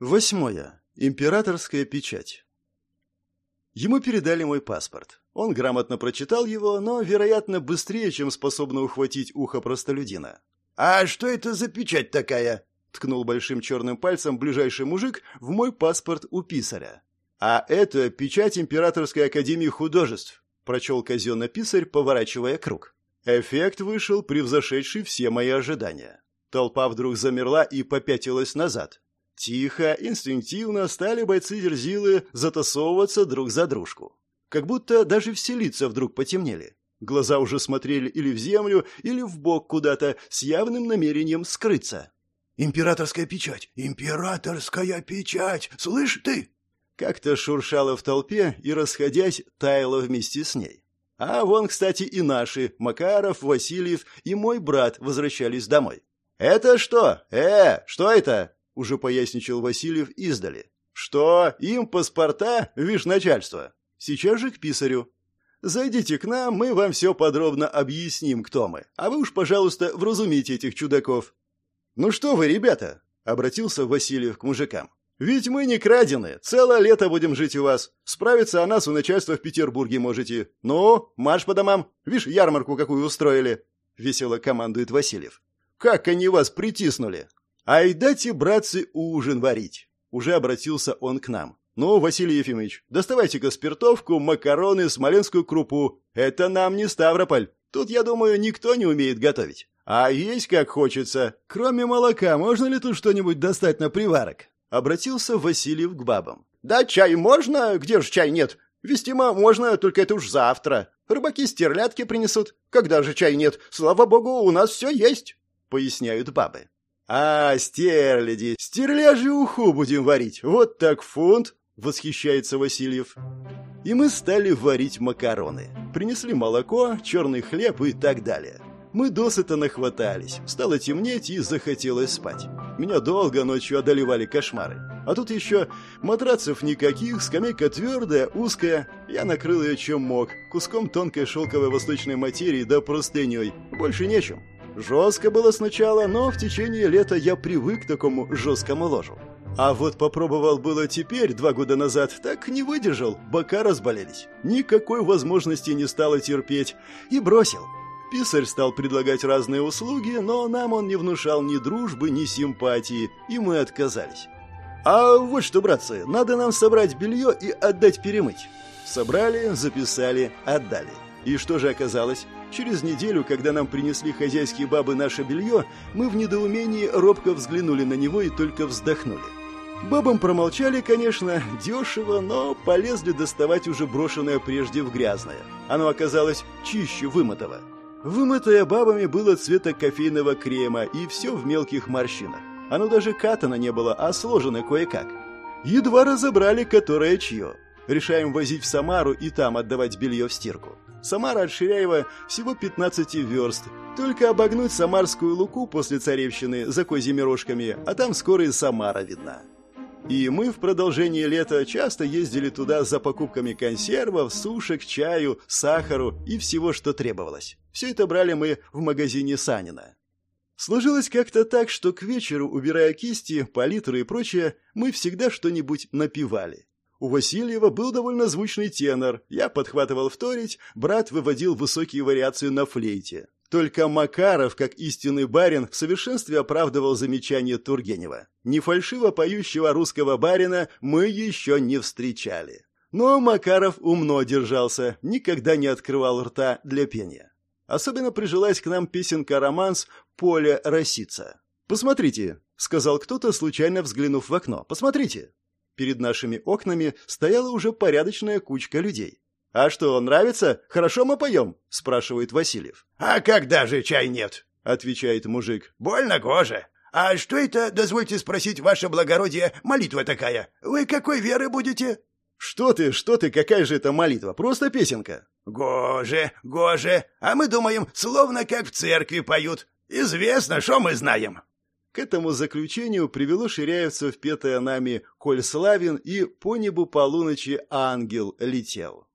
Восьмое. Императорская печать. Ему передали мой паспорт. Он грамотно прочитал его, но, вероятно, быстрее, чем способно ухватить ухо простолюдина. «А что это за печать такая?» — ткнул большим черным пальцем ближайший мужик в мой паспорт у писаря. «А это печать Императорской Академии Художеств», — прочел казенно писарь, поворачивая круг. Эффект вышел, превзошедший все мои ожидания. Толпа вдруг замерла и попятилась назад. Тихо, инстинктивно стали бойцы Дерзилы затасовываться друг за дружку. Как будто даже все лица вдруг потемнели. Глаза уже смотрели или в землю, или в бок куда-то, с явным намерением скрыться. «Императорская печать! Императорская печать! Слышь ты!» Как-то шуршало в толпе и, расходясь, таяло вместе с ней. А вон, кстати, и наши, Макаров, Васильев и мой брат возвращались домой. «Это что? Э, что это?» Уже поясничал Васильев издали. «Что? Им паспорта? Вишь, начальство. Сейчас же к писарю. Зайдите к нам, мы вам все подробно объясним, кто мы. А вы уж, пожалуйста, вразумите этих чудаков». «Ну что вы, ребята?» — обратился Васильев к мужикам. «Ведь мы не крадены. Целое лето будем жить у вас. Справиться о нас у начальства в Петербурге можете. Ну, марш по домам. Вишь, ярмарку какую устроили!» — весело командует Васильев. «Как они вас притиснули! «Айдайте, братцы, ужин варить!» Уже обратился он к нам. «Ну, Василий Ефимович, доставайте-ка спиртовку, макароны, смоленскую крупу. Это нам не Ставрополь. Тут, я думаю, никто не умеет готовить. А есть как хочется. Кроме молока, можно ли тут что-нибудь достать на приварок?» Обратился Васильев к бабам. «Да чай можно? Где же чай нет? Вестимо можно, только это уж завтра. Рыбаки стерлядки принесут. Когда же чай нет? Слава богу, у нас все есть», — поясняют бабы. «А, стерляди! Стерляжий уху будем варить! Вот так фунт!» — восхищается Васильев. И мы стали варить макароны. Принесли молоко, черный хлеб и так далее. Мы досыта нахватались. Стало темнеть и захотелось спать. Меня долго ночью одолевали кошмары. А тут еще матрацев никаких, скамейка твердая, узкая. Я накрыл ее чем мог, куском тонкой шелковой восточной материи да простыней. Больше нечем. Жестко было сначала, но в течение лета я привык к такому жесткому ложу. А вот попробовал было теперь, два года назад, так не выдержал, бока разболелись. Никакой возможности не стало терпеть. И бросил. Писарь стал предлагать разные услуги, но нам он не внушал ни дружбы, ни симпатии, и мы отказались. «А вот что, братцы, надо нам собрать белье и отдать перемыть». Собрали, записали, отдали. И что же оказалось? Через неделю, когда нам принесли хозяйские бабы наше белье, мы в недоумении робко взглянули на него и только вздохнули. Бабам промолчали, конечно, дешево, но полезли доставать уже брошенное прежде в грязное. Оно оказалось чище вымытого. Вымытое бабами было цвета кофейного крема, и все в мелких морщинах. Оно даже катано не было, а сложено кое-как. Едва разобрали, которое чье. Решаем возить в Самару и там отдавать белье в стирку. Самара от Ширяева всего 15 верст. Только обогнуть Самарскую Луку после Царевщины за козьими рожками, а там скоро и Самара видна. И мы в продолжение лета часто ездили туда за покупками консервов, сушек, чаю, сахару и всего, что требовалось. Все это брали мы в магазине Санина. Сложилось как-то так, что к вечеру, убирая кисти, палитры и прочее, мы всегда что-нибудь напивали. У Васильева был довольно звучный тенор, я подхватывал вторить, брат выводил высокие вариации на флейте. Только Макаров, как истинный барин, в совершенстве оправдывал замечание Тургенева. Не фальшиво поющего русского барина мы еще не встречали. Но Макаров умно держался, никогда не открывал рта для пения. Особенно прижилась к нам песенка-романс «Поле росица». «Посмотрите», — сказал кто-то, случайно взглянув в окно. «Посмотрите». Перед нашими окнами стояла уже порядочная кучка людей. «А что, нравится? Хорошо мы поем?» – спрашивает Васильев. «А когда же чай нет?» – отвечает мужик. «Больно гоже. А что это, дозвольте спросить, ваше благородие, молитва такая? Вы какой веры будете?» «Что ты, что ты, какая же это молитва? Просто песенка». «Гоже, гоже. А мы думаем, словно как в церкви поют. Известно, что мы знаем». К этому заключению привело ширяевцев петое нами «Коль славен» и «По небу полуночи ангел летел».